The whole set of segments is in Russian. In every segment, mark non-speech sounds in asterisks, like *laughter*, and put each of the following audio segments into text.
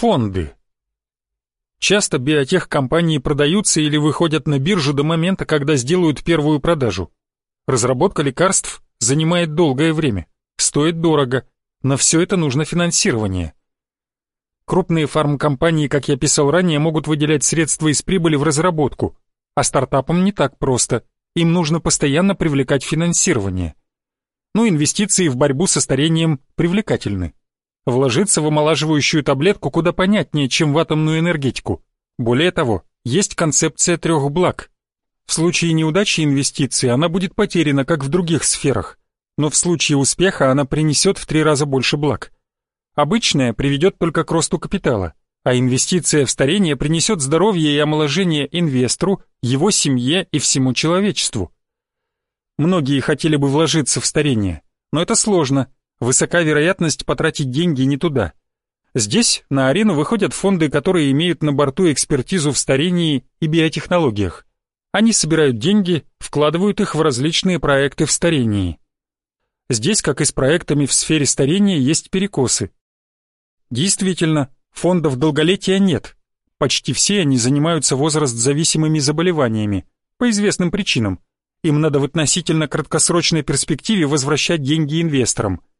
Фонды. Часто биотехкомпании продаются или выходят на биржу до момента, когда сделают первую продажу. Разработка лекарств занимает долгое время, стоит дорого, на все это нужно финансирование. Крупные фармкомпании, как я писал ранее, могут выделять средства из прибыли в разработку, а стартапам не так просто, им нужно постоянно привлекать финансирование. Ну, инвестиции в борьбу со старением привлекательны. Вложиться в омолаживающую таблетку куда понятнее, чем в атомную энергетику. Более того, есть концепция трех благ. В случае неудачи инвестиции она будет потеряна, как в других сферах, но в случае успеха она принесет в три раза больше благ. Обычная приведет только к росту капитала, а инвестиция в старение принесет здоровье и омоложение инвестору, его семье и всему человечеству. Многие хотели бы вложиться в старение, но это сложно, Высока вероятность потратить деньги не туда. Здесь на арену выходят фонды, которые имеют на борту экспертизу в старении и биотехнологиях. Они собирают деньги, вкладывают их в различные проекты в старении. Здесь, как и с проектами в сфере старения, есть перекосы. Действительно, фондов долголетия нет. Почти все они занимаются возраст-зависимыми заболеваниями, по известным причинам. Им надо в относительно краткосрочной перспективе возвращать деньги инвесторам –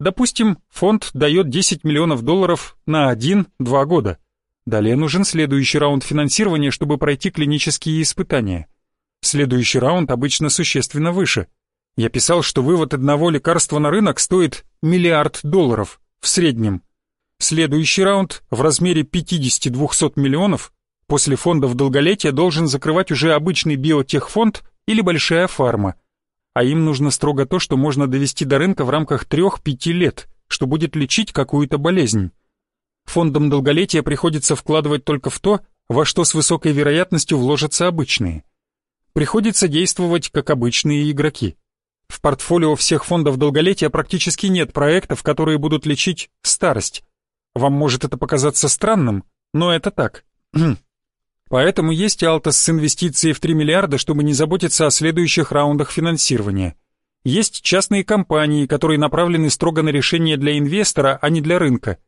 Допустим, фонд дает 10 миллионов долларов на 1-2 года. Далее нужен следующий раунд финансирования, чтобы пройти клинические испытания. Следующий раунд обычно существенно выше. Я писал, что вывод одного лекарства на рынок стоит миллиард долларов в среднем. Следующий раунд в размере 50-200 миллионов после фондов долголетия должен закрывать уже обычный биотехфонд или большая фарма – а им нужно строго то, что можно довести до рынка в рамках 3-5 лет, что будет лечить какую-то болезнь. Фондам долголетия приходится вкладывать только в то, во что с высокой вероятностью вложатся обычные. Приходится действовать как обычные игроки. В портфолио всех фондов долголетия практически нет проектов, которые будут лечить старость. Вам может это показаться странным, но это так. *clears throat* Поэтому есть Алтос с инвестицией в 3 миллиарда, чтобы не заботиться о следующих раундах финансирования. Есть частные компании, которые направлены строго на решение для инвестора, а не для рынка.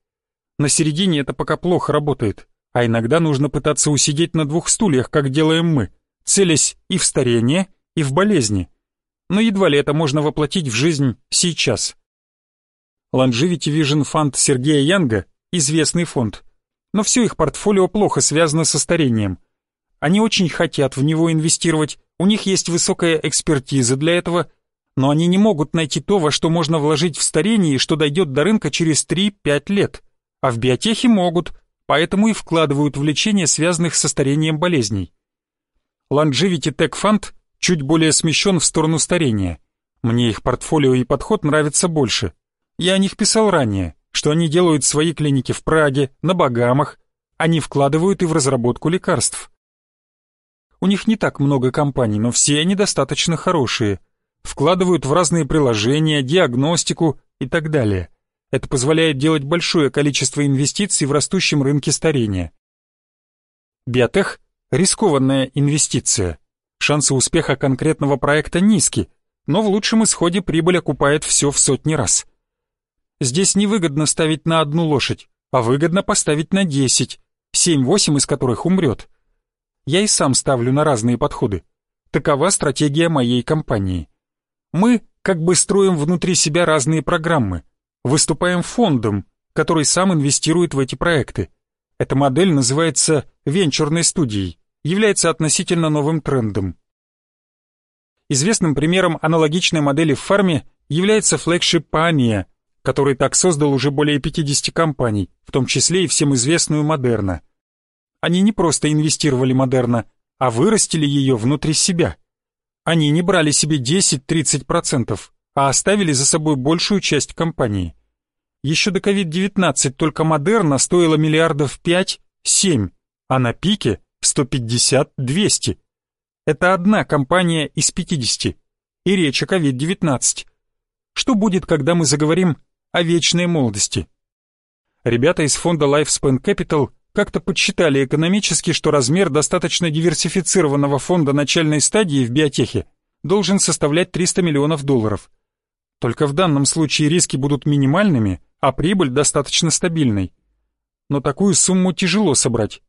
На середине это пока плохо работает, а иногда нужно пытаться усидеть на двух стульях, как делаем мы, целясь и в старение, и в болезни. Но едва ли это можно воплотить в жизнь сейчас. Longevity Vision Fund Сергея Янга – известный фонд – но все их портфолио плохо связано со старением. Они очень хотят в него инвестировать, у них есть высокая экспертиза для этого, но они не могут найти то, во что можно вложить в старение и что дойдет до рынка через 3-5 лет. А в биотехе могут, поэтому и вкладывают в лечение связанных со старением болезней. Longevity Tech Fund чуть более смещен в сторону старения. Мне их портфолио и подход нравятся больше. Я о них писал ранее что они делают свои клиники в Праге, на Багамах, они вкладывают и в разработку лекарств. У них не так много компаний, но все они достаточно хорошие. Вкладывают в разные приложения, диагностику и так далее. Это позволяет делать большое количество инвестиций в растущем рынке старения. Биотех – рискованная инвестиция. Шансы успеха конкретного проекта низки, но в лучшем исходе прибыль окупает все в сотни раз – Здесь невыгодно ставить на одну лошадь, а выгодно поставить на десять, семь-восемь из которых умрет. Я и сам ставлю на разные подходы. Такова стратегия моей компании. Мы как бы строим внутри себя разные программы, выступаем фондом, который сам инвестирует в эти проекты. Эта модель называется венчурной студией, является относительно новым трендом. Известным примером аналогичной модели в фарме является флегшип Pioneer, который так создал уже более 50 компаний, в том числе и всем известную Модерна. Они не просто инвестировали Модерна, а вырастили ее внутри себя. Они не брали себе 10-30%, а оставили за собой большую часть компании. Еще до COVID-19 только Модерна стоила миллиардов 5-7, а на пике 150-200. Это одна компания из 50, и речь о COVID-19. Что будет, когда мы заговорим о вечной молодости. Ребята из фонда Lifespan Capital как-то подсчитали экономически, что размер достаточно диверсифицированного фонда начальной стадии в биотехе должен составлять 300 миллионов долларов. Только в данном случае риски будут минимальными, а прибыль достаточно стабильной. но такую сумму тяжело собрать.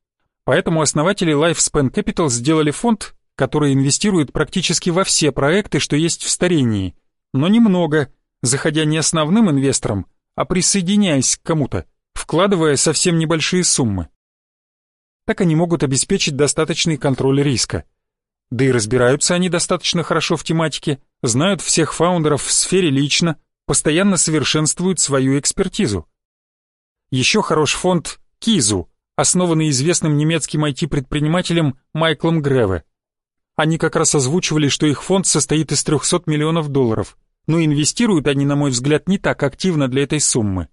Поэтому основатели Lifespan Capital сделали фонд, который инвестирует практически во все проекты, что есть в старении, но немного, заходя не основным инвестором, а присоединяясь к кому-то, вкладывая совсем небольшие суммы. Так они могут обеспечить достаточный контроль риска. Да и разбираются они достаточно хорошо в тематике, знают всех фаундеров в сфере лично, постоянно совершенствуют свою экспертизу. Еще хорош фонд Кизу, основанный известным немецким IT-предпринимателем Майклом Греве. Они как раз озвучивали, что их фонд состоит из 300 миллионов долларов, но инвестируют они, на мой взгляд, не так активно для этой суммы.